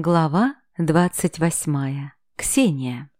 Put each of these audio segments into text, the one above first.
Глава двадцать восьмая. Ксения.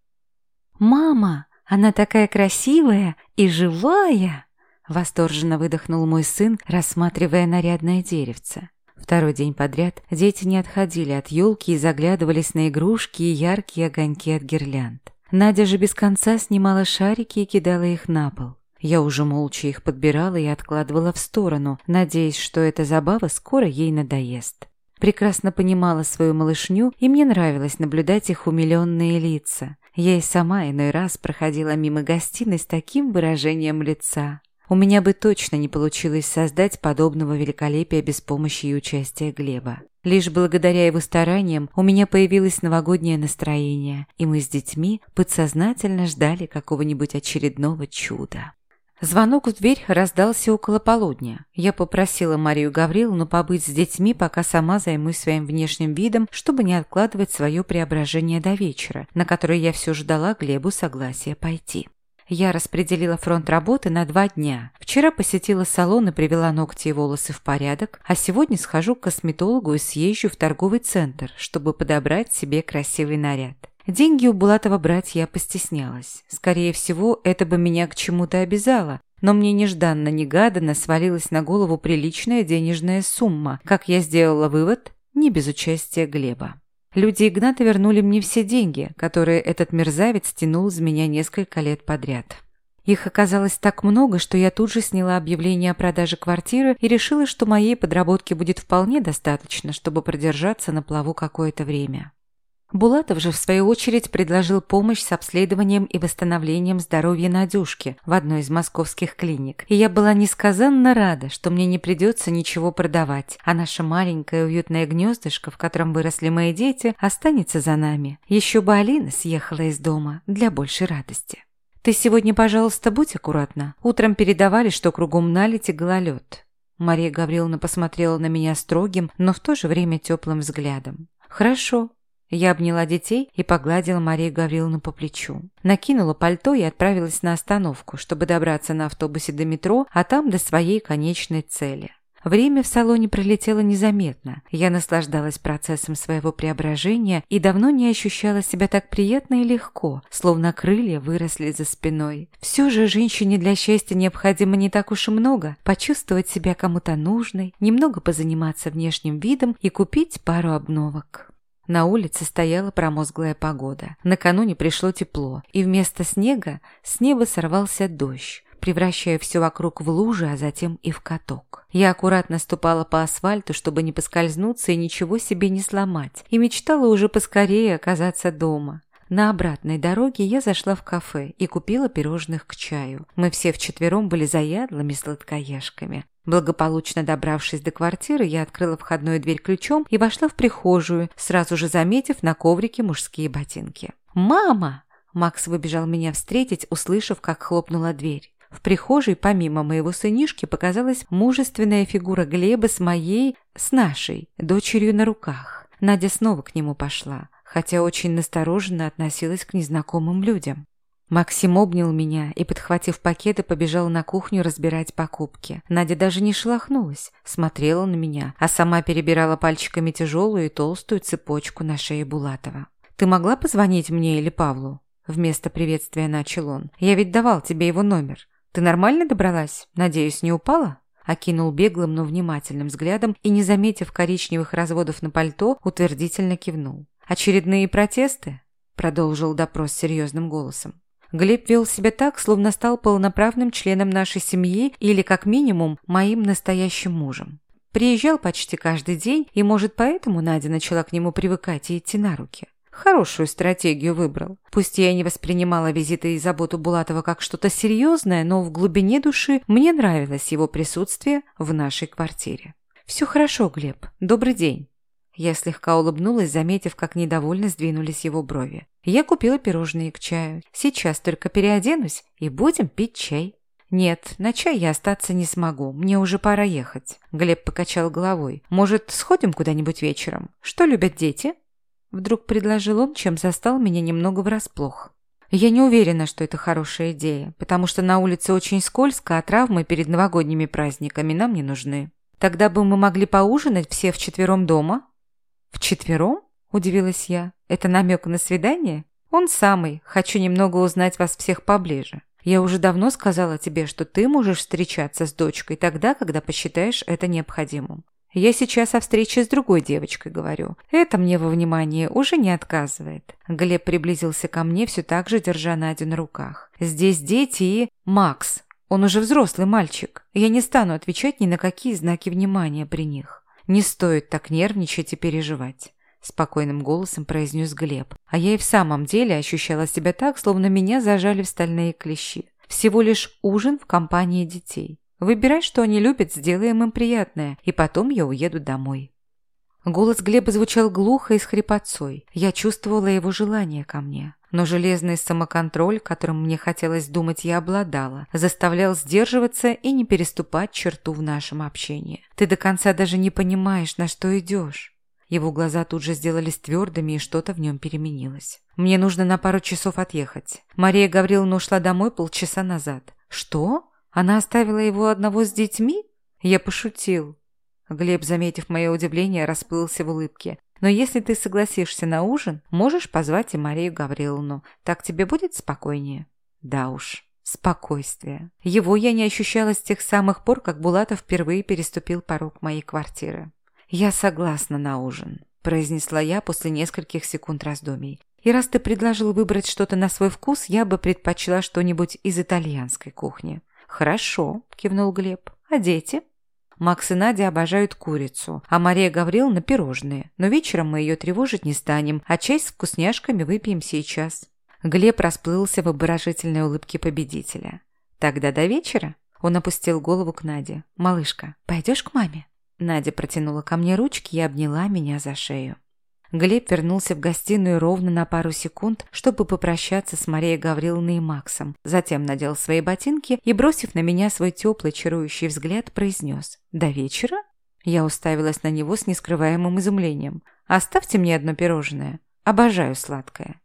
«Мама, она такая красивая и живая!» Восторженно выдохнул мой сын, рассматривая нарядное деревце. Второй день подряд дети не отходили от елки и заглядывались на игрушки и яркие огоньки от гирлянд. Надя же без конца снимала шарики и кидала их на пол. Я уже молча их подбирала и откладывала в сторону, надеясь, что эта забава скоро ей надоест прекрасно понимала свою малышню, и мне нравилось наблюдать их умиленные лица. Я и сама иной раз проходила мимо гостиной с таким выражением лица. У меня бы точно не получилось создать подобного великолепия без помощи и участия Глеба. Лишь благодаря его стараниям у меня появилось новогоднее настроение, и мы с детьми подсознательно ждали какого-нибудь очередного чуда. Звонок в дверь раздался около полудня. Я попросила Марию Гавриловну побыть с детьми, пока сама займусь своим внешним видом, чтобы не откладывать свое преображение до вечера, на которое я все ждала Глебу согласия пойти. Я распределила фронт работы на два дня. Вчера посетила салон и привела ногти и волосы в порядок, а сегодня схожу к косметологу и съезжу в торговый центр, чтобы подобрать себе красивый наряд. Деньги у Булатова брать я постеснялась. Скорее всего, это бы меня к чему-то обязало, но мне нежданно-негаданно свалилась на голову приличная денежная сумма. Как я сделала вывод, не без участия Глеба. Люди Игната вернули мне все деньги, которые этот мерзавец тянул из меня несколько лет подряд. Их оказалось так много, что я тут же сняла объявление о продаже квартиры и решила, что моей подработки будет вполне достаточно, чтобы продержаться на плаву какое-то время. Булатов же, в свою очередь, предложил помощь с обследованием и восстановлением здоровья Надюшки в одной из московских клиник. И я была несказанно рада, что мне не придется ничего продавать, а наше маленькое уютное гнездышко, в котором выросли мои дети, останется за нами. Еще бы Алина съехала из дома для большей радости. «Ты сегодня, пожалуйста, будь аккуратна. Утром передавали, что кругом налить и гололед». Мария Гавриловна посмотрела на меня строгим, но в то же время теплым взглядом. «Хорошо, я обняла детей и погладила Марию Гавриловну по плечу. Накинула пальто и отправилась на остановку, чтобы добраться на автобусе до метро, а там до своей конечной цели. Время в салоне пролетело незаметно. Я наслаждалась процессом своего преображения и давно не ощущала себя так приятно и легко, словно крылья выросли за спиной. Все же женщине для счастья необходимо не так уж и много. Почувствовать себя кому-то нужной, немного позаниматься внешним видом и купить пару обновок. На улице стояла промозглая погода. Накануне пришло тепло, и вместо снега с неба сорвался дождь, превращая все вокруг в лужи, а затем и в каток. Я аккуратно ступала по асфальту, чтобы не поскользнуться и ничего себе не сломать, и мечтала уже поскорее оказаться дома. На обратной дороге я зашла в кафе и купила пирожных к чаю. Мы все вчетвером были заядлыми сладкоежками. Благополучно добравшись до квартиры, я открыла входную дверь ключом и вошла в прихожую, сразу же заметив на коврике мужские ботинки. «Мама!» Макс выбежал меня встретить, услышав, как хлопнула дверь. В прихожей, помимо моего сынишки, показалась мужественная фигура Глеба с моей, с нашей, дочерью на руках. Надя снова к нему пошла, хотя очень настороженно относилась к незнакомым людям. Максим обнял меня и, подхватив пакеты, побежал на кухню разбирать покупки. Надя даже не шелохнулась, смотрела на меня, а сама перебирала пальчиками тяжелую и толстую цепочку на шее Булатова. «Ты могла позвонить мне или Павлу?» Вместо приветствия начал он. «Я ведь давал тебе его номер. Ты нормально добралась? Надеюсь, не упала?» Окинул беглым, но внимательным взглядом и, не заметив коричневых разводов на пальто, утвердительно кивнул. «Очередные протесты?» Продолжил допрос серьезным голосом. Глеб вел себя так, словно стал полноправным членом нашей семьи или, как минимум, моим настоящим мужем. Приезжал почти каждый день, и, может, поэтому Надя начала к нему привыкать и идти на руки. Хорошую стратегию выбрал. Пусть я не воспринимала визиты и заботу Булатова как что-то серьезное, но в глубине души мне нравилось его присутствие в нашей квартире. «Все хорошо, Глеб. Добрый день». Я слегка улыбнулась, заметив, как недовольно сдвинулись его брови. Я купила пирожные к чаю. Сейчас только переоденусь и будем пить чай. «Нет, на чай я остаться не смогу. Мне уже пора ехать». Глеб покачал головой. «Может, сходим куда-нибудь вечером? Что любят дети?» Вдруг предложил он, чем застал меня немного врасплох. Я не уверена, что это хорошая идея, потому что на улице очень скользко, а травмы перед новогодними праздниками нам не нужны. Тогда бы мы могли поужинать все вчетвером дома, «Вчетвером?» – удивилась я. «Это намек на свидание?» «Он самый. Хочу немного узнать вас всех поближе. Я уже давно сказала тебе, что ты можешь встречаться с дочкой тогда, когда посчитаешь это необходимым. Я сейчас о встрече с другой девочкой говорю. Это мне во внимании уже не отказывает. Глеб приблизился ко мне, все так же держа Надю на руках. Здесь дети и... Макс. Он уже взрослый мальчик. Я не стану отвечать ни на какие знаки внимания при них. Не стоит так нервничать и переживать. Спокойным голосом произнес Глеб. А я и в самом деле ощущала себя так, словно меня зажали в стальные клещи. Всего лишь ужин в компании детей. Выбирай, что они любят, сделаем им приятное, и потом я уеду домой. Голос Глеба звучал глухо и с хрипотцой. Я чувствовала его желание ко мне. Но железный самоконтроль, которым мне хотелось думать, я обладала, заставлял сдерживаться и не переступать черту в нашем общении. Ты до конца даже не понимаешь, на что идешь. Его глаза тут же сделались твердыми, и что-то в нем переменилось. «Мне нужно на пару часов отъехать. Мария Гавриловна ушла домой полчаса назад». «Что? Она оставила его одного с детьми?» Я пошутил. Глеб, заметив мое удивление, расплылся в улыбке. «Но если ты согласишься на ужин, можешь позвать и Марию Гавриловну. Так тебе будет спокойнее?» «Да уж». Спокойствие. Его я не ощущала с тех самых пор, как Булатов впервые переступил порог моей квартиры. «Я согласна на ужин», – произнесла я после нескольких секунд раздумий. «И раз ты предложил выбрать что-то на свой вкус, я бы предпочла что-нибудь из итальянской кухни». «Хорошо», – кивнул Глеб. «А дети?» Макс и Надя обожают курицу, а Мария Гавриловна – пирожные. Но вечером мы ее тревожить не станем, а чай с вкусняшками выпьем сейчас». Глеб расплылся в обворожительной улыбке победителя. «Тогда до вечера?» Он опустил голову к Наде. «Малышка, пойдешь к маме?» Надя протянула ко мне ручки и обняла меня за шею. Глеб вернулся в гостиную ровно на пару секунд, чтобы попрощаться с Марией Гавриловной и Максом. Затем надел свои ботинки и, бросив на меня свой теплый, чарующий взгляд, произнес «До вечера?» Я уставилась на него с нескрываемым изумлением. «Оставьте мне одно пирожное. Обожаю сладкое».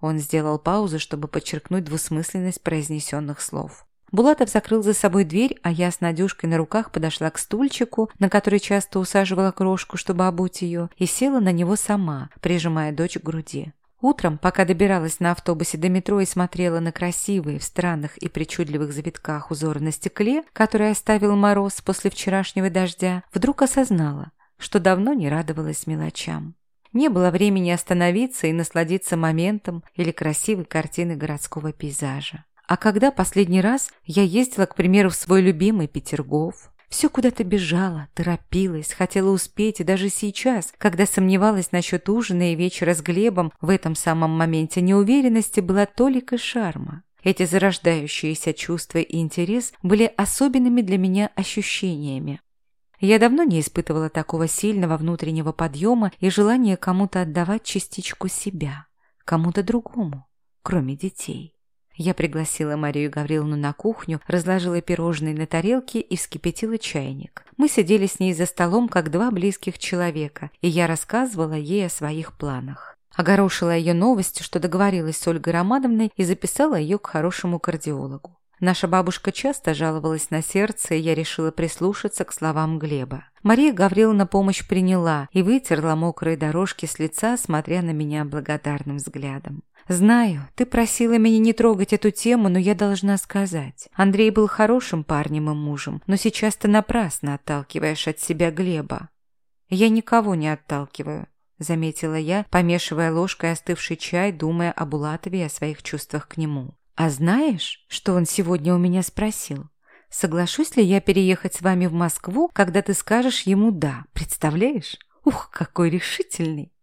Он сделал паузу, чтобы подчеркнуть двусмысленность произнесенных слов. Булатов закрыл за собой дверь, а я с Надюшкой на руках подошла к стульчику, на который часто усаживала крошку, чтобы обуть ее, и села на него сама, прижимая дочь к груди. Утром, пока добиралась на автобусе до метро и смотрела на красивые, в странных и причудливых завитках узоры на стекле, которые оставил мороз после вчерашнего дождя, вдруг осознала, что давно не радовалась мелочам. Не было времени остановиться и насладиться моментом или красивой картиной городского пейзажа. А когда последний раз я ездила, к примеру, в свой любимый Петергоф? Все куда-то бежала, торопилась, хотела успеть, и даже сейчас, когда сомневалась насчет ужина и вечера с Глебом, в этом самом моменте неуверенности была толика шарма. Эти зарождающиеся чувства и интерес были особенными для меня ощущениями. Я давно не испытывала такого сильного внутреннего подъема и желания кому-то отдавать частичку себя, кому-то другому, кроме детей. Я пригласила Марию Гавриловну на кухню, разложила пирожные на тарелке и вскипятила чайник. Мы сидели с ней за столом, как два близких человека, и я рассказывала ей о своих планах. Огорошила ее новостью, что договорилась с Ольгой Романовной и записала ее к хорошему кардиологу. Наша бабушка часто жаловалась на сердце, и я решила прислушаться к словам Глеба. Мария Гавриловна помощь приняла и вытерла мокрые дорожки с лица, смотря на меня благодарным взглядом. «Знаю, ты просила меня не трогать эту тему, но я должна сказать. Андрей был хорошим парнем и мужем, но сейчас ты напрасно отталкиваешь от себя Глеба». «Я никого не отталкиваю», — заметила я, помешивая ложкой остывший чай, думая о Булатове и о своих чувствах к нему. «А знаешь, что он сегодня у меня спросил? Соглашусь ли я переехать с вами в Москву, когда ты скажешь ему «да»? Представляешь? Ух, какой решительный!»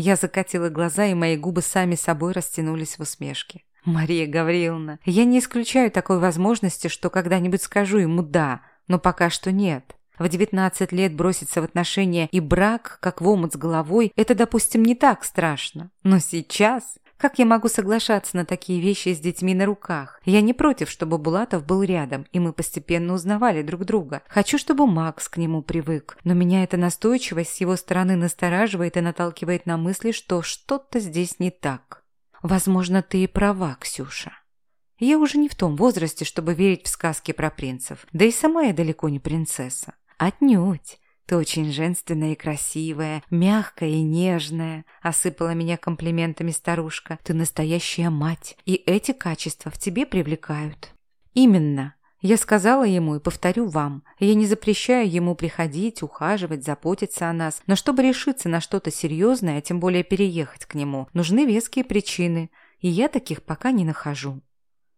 Я закатила глаза, и мои губы сами собой растянулись в усмешке. «Мария Гавриловна, я не исключаю такой возможности, что когда-нибудь скажу ему «да», но пока что нет. В 19 лет броситься в отношения и брак, как в омут с головой, это, допустим, не так страшно. Но сейчас как я могу соглашаться на такие вещи с детьми на руках? Я не против, чтобы Булатов был рядом, и мы постепенно узнавали друг друга. Хочу, чтобы Макс к нему привык. Но меня эта настойчивость с его стороны настораживает и наталкивает на мысли, что что-то здесь не так. Возможно, ты и права, Ксюша. Я уже не в том возрасте, чтобы верить в сказки про принцев. Да и сама я далеко не принцесса. Отнюдь. Ты очень женственная и красивая, мягкая и нежная», — осыпала меня комплиментами старушка. «Ты настоящая мать, и эти качества в тебе привлекают». «Именно», я сказала ему и повторю вам, я не запрещаю ему приходить, ухаживать, заботиться о нас, но чтобы решиться на что-то серьезное, а тем более переехать к нему, нужны веские причины, и я таких пока не нахожу».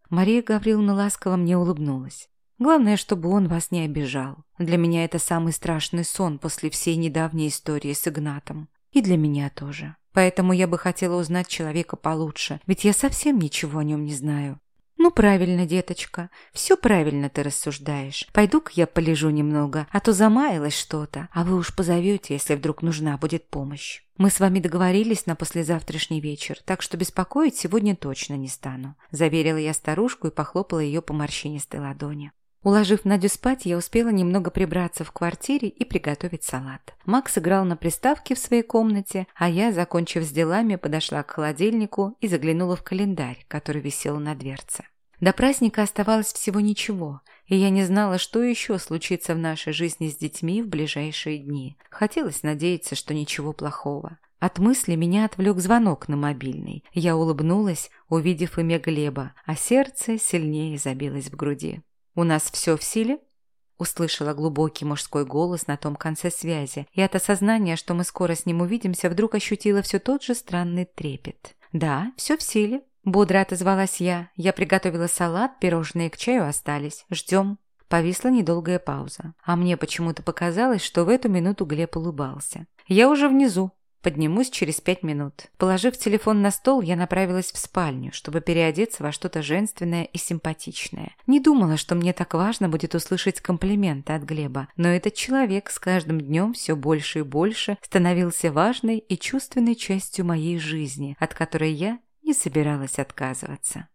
Мария Гавриловна ласково мне улыбнулась. «Главное, чтобы он вас не обижал. Для меня это самый страшный сон после всей недавней истории с Игнатом. И для меня тоже. Поэтому я бы хотела узнать человека получше, ведь я совсем ничего о нем не знаю. «Ну, правильно, деточка, все правильно ты рассуждаешь. Пойду-ка я полежу немного, а то замаялось что-то, а вы уж позовете, если вдруг нужна будет помощь. Мы с вами договорились на послезавтрашний вечер, так что беспокоить сегодня точно не стану», заверила я старушку и похлопала ее по морщинистой ладони. Уложив Надю спать, я успела немного прибраться в квартире и приготовить салат. Макс играл на приставке в своей комнате, а я, закончив с делами, подошла к холодильнику и заглянула в календарь, который висел на дверце. До праздника оставалось всего ничего, и я не знала, что еще случится в нашей жизни с детьми в ближайшие дни. Хотелось надеяться, что ничего плохого. От мысли меня отвлек звонок на мобильный. Я улыбнулась, увидев имя Глеба, а сердце сильнее забилось в груди. «У нас все в силе?» Услышала глубокий мужской голос на том конце связи, и от осознания, что мы скоро с ним увидимся, вдруг ощутила все тот же странный трепет. «Да, все в силе», Бодро отозвалась я. Я приготовила салат, пирожные к чаю остались. Ждем. Повисла недолгая пауза. А мне почему-то показалось, что в эту минуту Глеб улыбался. «Я уже внизу. Поднимусь через пять минут». Положив телефон на стол, я направилась в спальню, чтобы переодеться во что-то женственное и симпатичное. Не думала, что мне так важно будет услышать комплименты от Глеба, но этот человек с каждым днем все больше и больше становился важной и чувственной частью моей жизни, от которой я не собиралась отказываться.